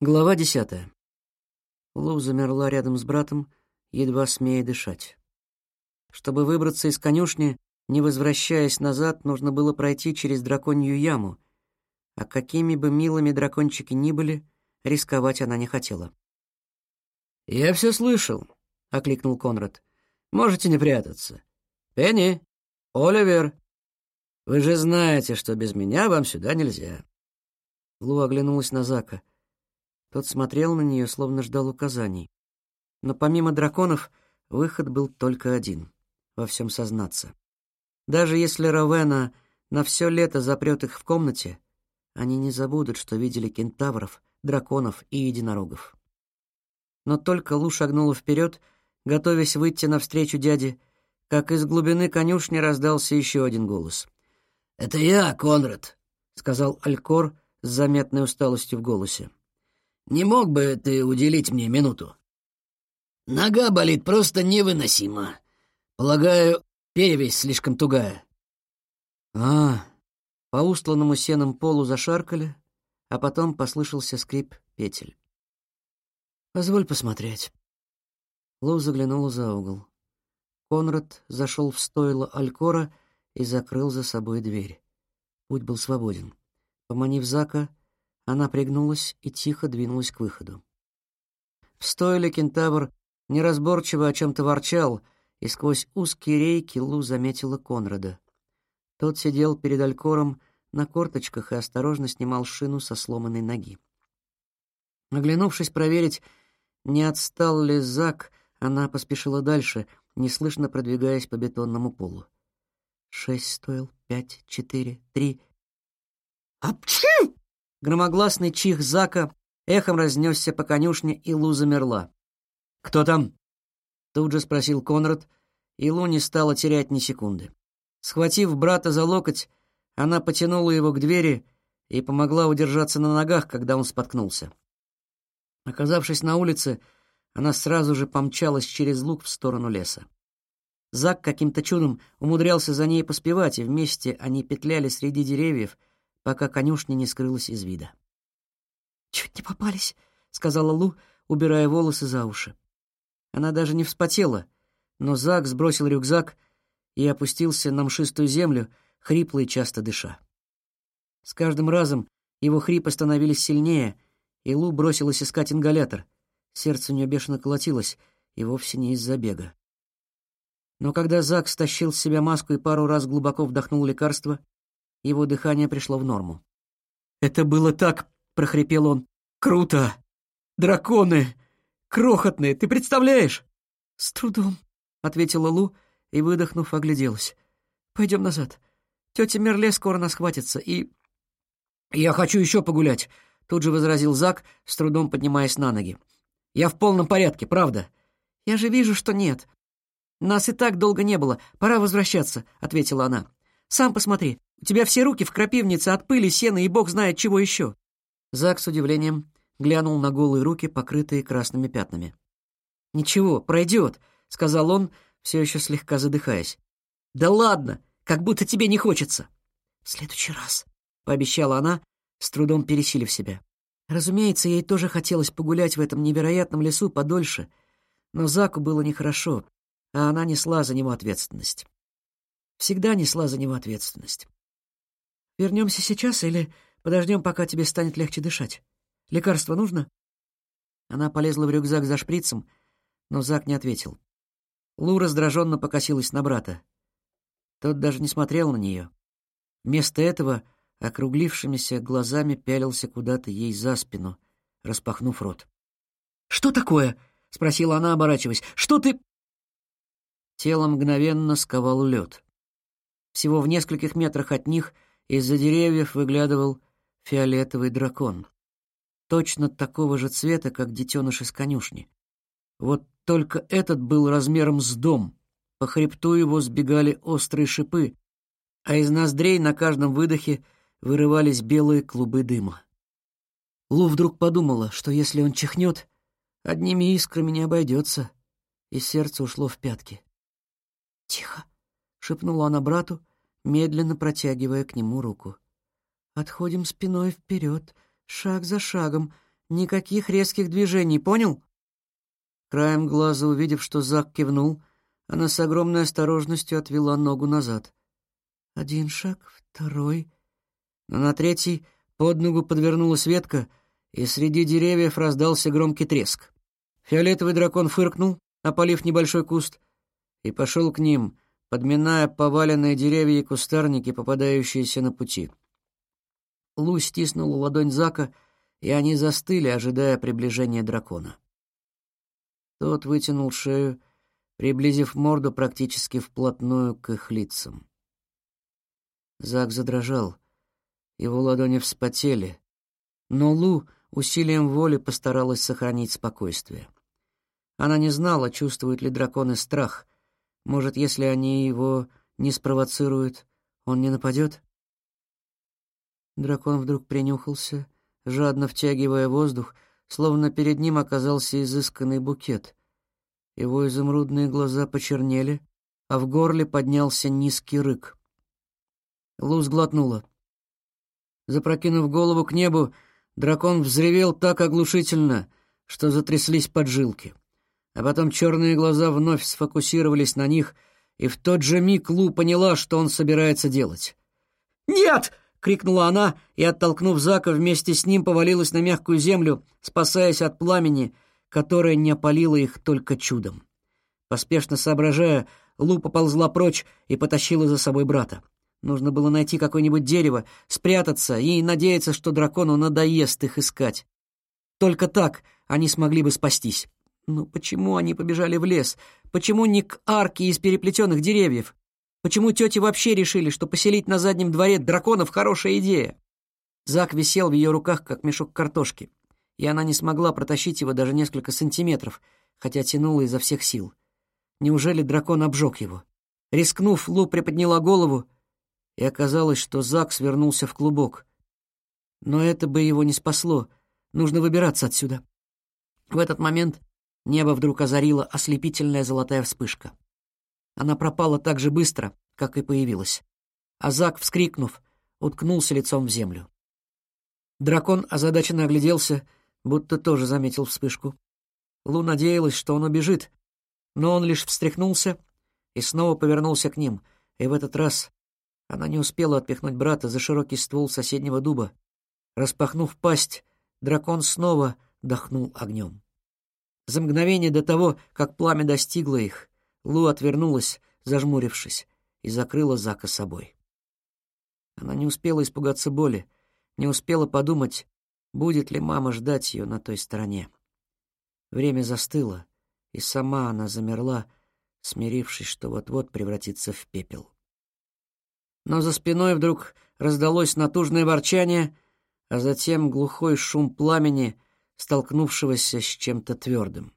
Глава десятая. Лу замерла рядом с братом, едва смея дышать. Чтобы выбраться из конюшни, не возвращаясь назад, нужно было пройти через драконью яму, а какими бы милыми дракончики ни были, рисковать она не хотела. «Я все слышал», — окликнул Конрад. «Можете не прятаться. Пенни, Оливер, вы же знаете, что без меня вам сюда нельзя». Лу оглянулась на Зака — тот смотрел на нее, словно ждал указаний. Но помимо драконов, выход был только один — во всем сознаться. Даже если Равена на все лето запрет их в комнате, они не забудут, что видели кентавров, драконов и единорогов. Но только Лу шагнула вперед, готовясь выйти навстречу дяде, как из глубины конюшни раздался еще один голос. «Это я, Конрад», — сказал Алькор с заметной усталостью в голосе. Не мог бы ты уделить мне минуту? Нога болит просто невыносимо. Полагаю, перевесь слишком тугая. А, по устланному сеном полу зашаркали, а потом послышался скрип петель. Позволь посмотреть. Лоу заглянула за угол. Конрад зашел в стойло Алькора и закрыл за собой дверь. Путь был свободен. Поманив Зака, она пригнулась и тихо двинулась к выходу. В стойле кентавр неразборчиво о чем-то ворчал, и сквозь узкие рейки Лу заметила Конрада. Тот сидел перед Алькором на корточках и осторожно снимал шину со сломанной ноги. Оглянувшись проверить, не отстал ли Зак, она поспешила дальше, неслышно продвигаясь по бетонному полу. Шесть стоил, пять, четыре, три. «Апчхи!» Громогласный чих Зака эхом разнесся по конюшне, и Лу замерла. «Кто там?» — тут же спросил Конрад, и Лу не стала терять ни секунды. Схватив брата за локоть, она потянула его к двери и помогла удержаться на ногах, когда он споткнулся. Оказавшись на улице, она сразу же помчалась через луг в сторону леса. Зак каким-то чудом умудрялся за ней поспевать, и вместе они петляли среди деревьев — пока конюшня не скрылась из вида. «Чуть не попались», — сказала Лу, убирая волосы за уши. Она даже не вспотела, но Зак сбросил рюкзак и опустился на мшистую землю, хрипло и часто дыша. С каждым разом его хрипы становились сильнее, и Лу бросилась искать ингалятор. Сердце у нее бешено колотилось, и вовсе не из-за бега. Но когда Зак стащил с себя маску и пару раз глубоко вдохнул лекарство, его дыхание пришло в норму. «Это было так!» — прохрипел он. «Круто! Драконы! Крохотные! Ты представляешь?» «С трудом», — ответила Лу и, выдохнув, огляделась. «Пойдем назад. Тетя Мерле скоро нас хватится, и...» «Я хочу еще погулять», — тут же возразил Зак, с трудом поднимаясь на ноги. «Я в полном порядке, правда?» «Я же вижу, что нет. Нас и так долго не было. Пора возвращаться», — ответила она. «Сам посмотри. У тебя все руки в крапивнице от пыли, сена и бог знает чего еще». Зак с удивлением глянул на голые руки, покрытые красными пятнами. «Ничего, пройдет», — сказал он, все еще слегка задыхаясь. «Да ладно, как будто тебе не хочется». «В следующий раз», — пообещала она, с трудом пересилив себя. Разумеется, ей тоже хотелось погулять в этом невероятном лесу подольше, но Заку было нехорошо, а она несла за него ответственность. Всегда несла за него ответственность. Вернемся сейчас или подождем, пока тебе станет легче дышать? Лекарство нужно?» Она полезла в рюкзак за шприцем, но Зак не ответил. Лу раздраженно покосилась на брата. Тот даже не смотрел на нее. Вместо этого округлившимися глазами пялился куда-то ей за спину, распахнув рот. «Что такое?» — спросила она, оборачиваясь. «Что ты...» Тело мгновенно сковал лед. Всего в нескольких метрах от них из-за деревьев выглядывал фиолетовый дракон. Точно такого же цвета, как детеныш из конюшни. Вот только этот был размером с дом. По хребту его сбегали острые шипы, а из ноздрей на каждом выдохе вырывались белые клубы дыма. Лу вдруг подумала, что если он чихнет, одними искрами не обойдется, и сердце ушло в пятки. «Тихо!» — шепнула она брату, медленно протягивая к нему руку. «Отходим спиной вперед, шаг за шагом. никаких резких движений, понял?» Краем глаза, увидев, что Зак кивнул, она с огромной осторожностью отвела ногу назад. Один шаг, второй. Но на третий под ногу подвернулась ветка, и среди деревьев раздался громкий треск. Фиолетовый дракон фыркнул, опалив небольшой куст, и пошел к ним, подминая поваленные деревья и кустарники, попадающиеся на пути. Лу стиснула ладонь Зака, и они застыли, ожидая приближения дракона. Тот вытянул шею, приблизив морду практически вплотную к их лицам. Зак задрожал, его ладони вспотели, но Лу усилием воли постаралась сохранить спокойствие. Она не знала, чувствуют ли драконы страх. Может, если они его не спровоцируют, он не нападет? Дракон вдруг принюхался, жадно втягивая воздух, словно перед ним оказался изысканный букет. Его изумрудные глаза почернели, а в горле поднялся низкий рык. Луз глотнула. Запрокинув голову к небу, дракон взревел так оглушительно, что затряслись поджилки. А потом черные глаза вновь сфокусировались на них, и в тот же миг Лу поняла, что он собирается делать. «Нет!» — крикнула она, и, оттолкнув Зака, вместе с ним повалилась на мягкую землю, спасаясь от пламени, которое не опалило их только чудом. Поспешно соображая, Лу поползла прочь и потащила за собой брата. Нужно было найти какое-нибудь дерево, спрятаться и надеяться, что дракону надоест их искать. Только так они смогли бы спастись. Но почему они побежали в лес? Почему не к арке из переплетенных деревьев? Почему тети вообще решили, что поселить на заднем дворе драконов — хорошая идея? Зак висел в ее руках, как мешок картошки, и она не смогла протащить его даже несколько сантиметров, хотя тянула изо всех сил. Неужели дракон обжег его? Рискнув, Лу приподняла голову и оказалось, что Зак свернулся в клубок. Но это бы его не спасло. Нужно выбираться отсюда. В этот момент небо вдруг озарила ослепительная золотая вспышка. Она пропала так же быстро, как и появилась. А Зак, вскрикнув, уткнулся лицом в землю. Дракон озадаченно огляделся, будто тоже заметил вспышку. Лу надеялась, что он убежит, но он лишь встряхнулся и снова повернулся к ним, и в этот раз она не успела отпихнуть брата за широкий ствол соседнего дуба. Распахнув пасть, дракон снова дохнул огнем. За мгновение до того, как пламя достигло их, Лу отвернулась, зажмурившись, и закрыла Зака собой. Она не успела испугаться боли, не успела подумать, будет ли мама ждать ее на той стороне. Время застыло, и сама она замерла, смирившись, что вот-вот превратится в пепел но за спиной вдруг раздалось натужное ворчание, а затем глухой шум пламени, столкнувшегося с чем-то твердым.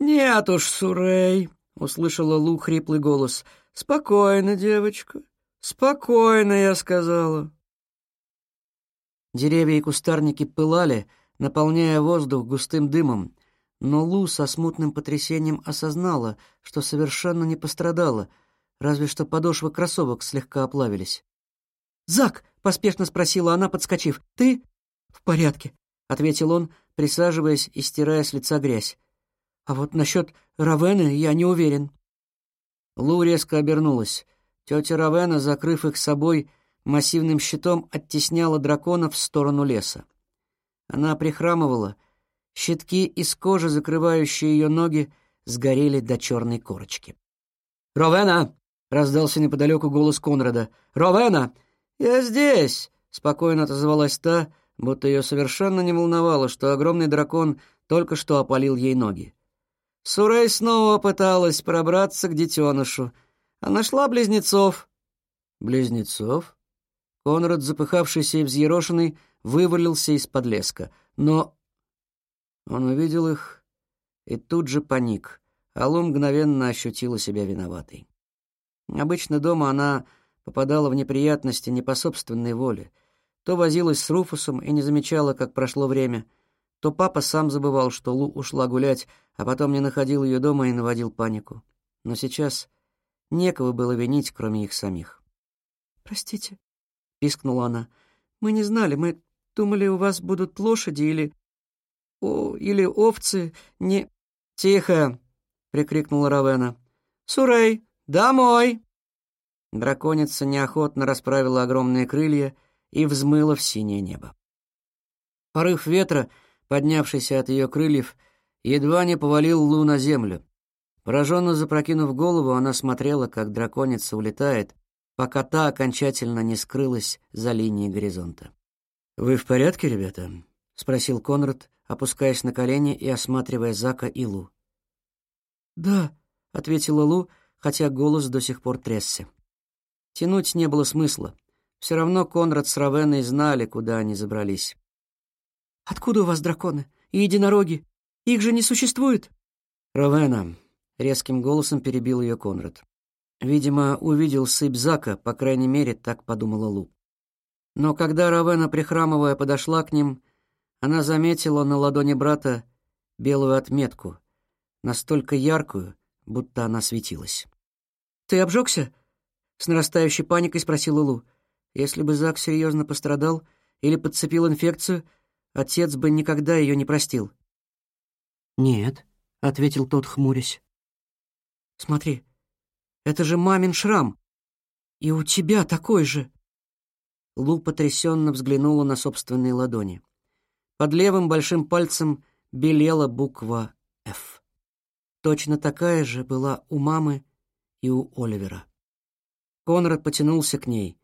«Нет уж, Сурей!» — услышала Лу хриплый голос. «Спокойно, девочка, спокойно, я сказала». Деревья и кустарники пылали, наполняя воздух густым дымом, но Лу со смутным потрясением осознала, что совершенно не пострадала — разве что подошвы кроссовок слегка оплавились. «Зак!» — поспешно спросила она, подскочив. «Ты?» «В порядке», — ответил он, присаживаясь и стирая с лица грязь. «А вот насчет Равены я не уверен». Лу резко обернулась. Тетя Равена, закрыв их собой, массивным щитом оттесняла драконов в сторону леса. Она прихрамывала. Щитки из кожи, закрывающие ее ноги, сгорели до черной корочки. «Ровена!» раздался неподалеку голос Конрада. «Ровена!» «Я здесь!» — спокойно отозвалась та, будто ее совершенно не волновало, что огромный дракон только что опалил ей ноги. Сурей снова пыталась пробраться к детенышу, а нашла близнецов. «Близнецов?» Конрад, запыхавшийся и взъерошенный, вывалился из-под леска. Но он увидел их и тут же паник. Аллу мгновенно ощутила себя виноватой. Обычно дома она попадала в неприятности не по собственной воле. То возилась с Руфусом и не замечала, как прошло время, то папа сам забывал, что Лу ушла гулять, а потом не находил ее дома и наводил панику. Но сейчас некого было винить, кроме их самих. «Простите», — пискнула она, — «мы не знали, мы... думали, у вас будут лошади или... О, или овцы, не...» «Тихо!» — прикрикнула Равена. «Сурей, домой!» Драконица неохотно расправила огромные крылья и взмыла в синее небо. Порыв ветра, поднявшийся от ее крыльев, едва не повалил Лу на землю. Пораженно запрокинув голову, она смотрела, как драконица улетает, пока та окончательно не скрылась за линией горизонта. «Вы в порядке, ребята?» — спросил Конрад, опускаясь на колени и осматривая Зака и Лу. «Да», — ответила Лу, хотя голос до сих пор трясся. Тянуть не было смысла. Все равно Конрад с Равеной знали, куда они забрались. «Откуда у вас драконы и единороги? Их же не существует!» «Равена», — резким голосом перебил ее Конрад. Видимо, увидел сыпь Зака, по крайней мере, так подумала Лу. Но когда Равена, прихрамывая, подошла к ним, она заметила на ладони брата белую отметку, настолько яркую, будто она светилась. «Ты обжегся?» — с нарастающей паникой спросила Лу. «Если бы Зак серьезно пострадал или подцепил инфекцию, отец бы никогда ее не простил». «Нет», — ответил тот, хмурясь. «Смотри, это же мамин шрам. И у тебя такой же». Лу потрясенно взглянула на собственные ладони. Под левым большим пальцем белела буква «Ф». Точно такая же была у мамы и у Оливера. Конрад потянулся к ней,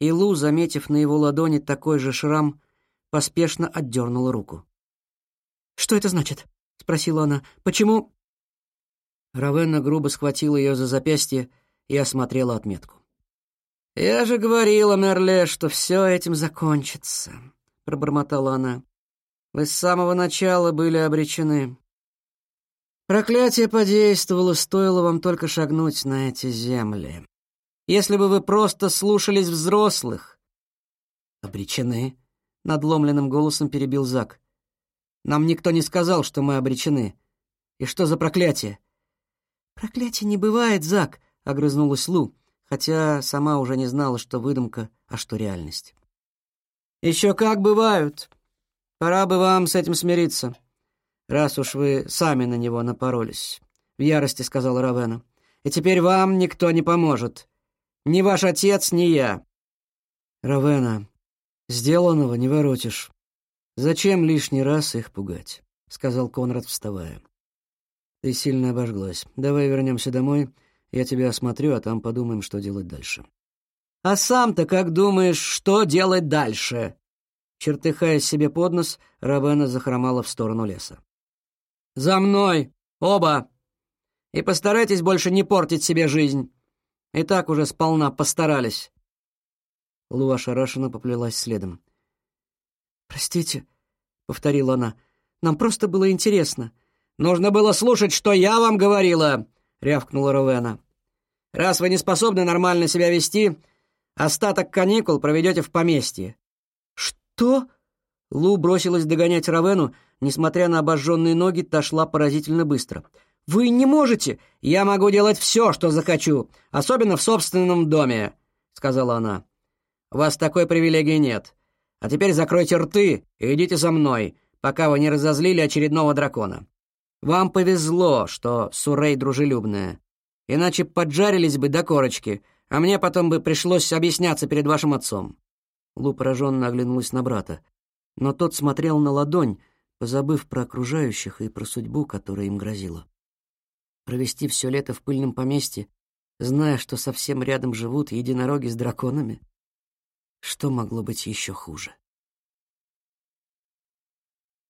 и Лу, заметив на его ладони такой же шрам, поспешно отдернула руку. «Что это значит?» — спросила она. «Почему...» Равенна грубо схватила ее за запястье и осмотрела отметку. «Я же говорила, Мерле, что все этим закончится», — пробормотала она. «Вы с самого начала были обречены. Проклятие подействовало, стоило вам только шагнуть на эти земли. Если бы вы просто слушались взрослых...» «Обречены», — надломленным голосом перебил Зак. «Нам никто не сказал, что мы обречены. И что за проклятие?» «Проклятие не бывает, Зак», — огрызнулась Лу, хотя сама уже не знала, что выдумка, а что реальность. «Еще как бывают. Пора бы вам с этим смириться, раз уж вы сами на него напоролись», — в ярости сказала Равена. «И теперь вам никто не поможет. Ни ваш отец, ни я». «Равена, сделанного не воротишь. Зачем лишний раз их пугать?» — сказал Конрад, вставая. Ты сильно обожглась. Давай вернемся домой, я тебя осмотрю, а там подумаем, что делать дальше. А сам-то как думаешь, что делать дальше? Чертыхаясь себе под нос, Равена захромала в сторону леса. «За мной! Оба! И постарайтесь больше не портить себе жизнь. И так уже сполна постарались». Луа ошарашенно поплелась следом. «Простите», — повторила она, — «нам просто было интересно. «Нужно было слушать, что я вам говорила!» — рявкнула Ровена. «Раз вы не способны нормально себя вести, остаток каникул проведете в поместье». «Что?» Лу бросилась догонять Равену, несмотря на обожженные ноги, та шла поразительно быстро. «Вы не можете! Я могу делать все, что захочу, особенно в собственном доме», — сказала она. «У вас такой привилегии нет. А теперь закройте рты и идите за мной, пока вы не разозлили очередного дракона. Вам повезло, что Сурей дружелюбная. Иначе поджарились бы до корочки, а мне потом бы пришлось объясняться перед вашим отцом». Лу пораженно оглянулась на брата. Но тот смотрел на ладонь, позабыв про окружающих и про судьбу, которая им грозила. Провести все лето в пыльном поместье, зная, что совсем рядом живут единороги с драконами? Что могло быть еще хуже?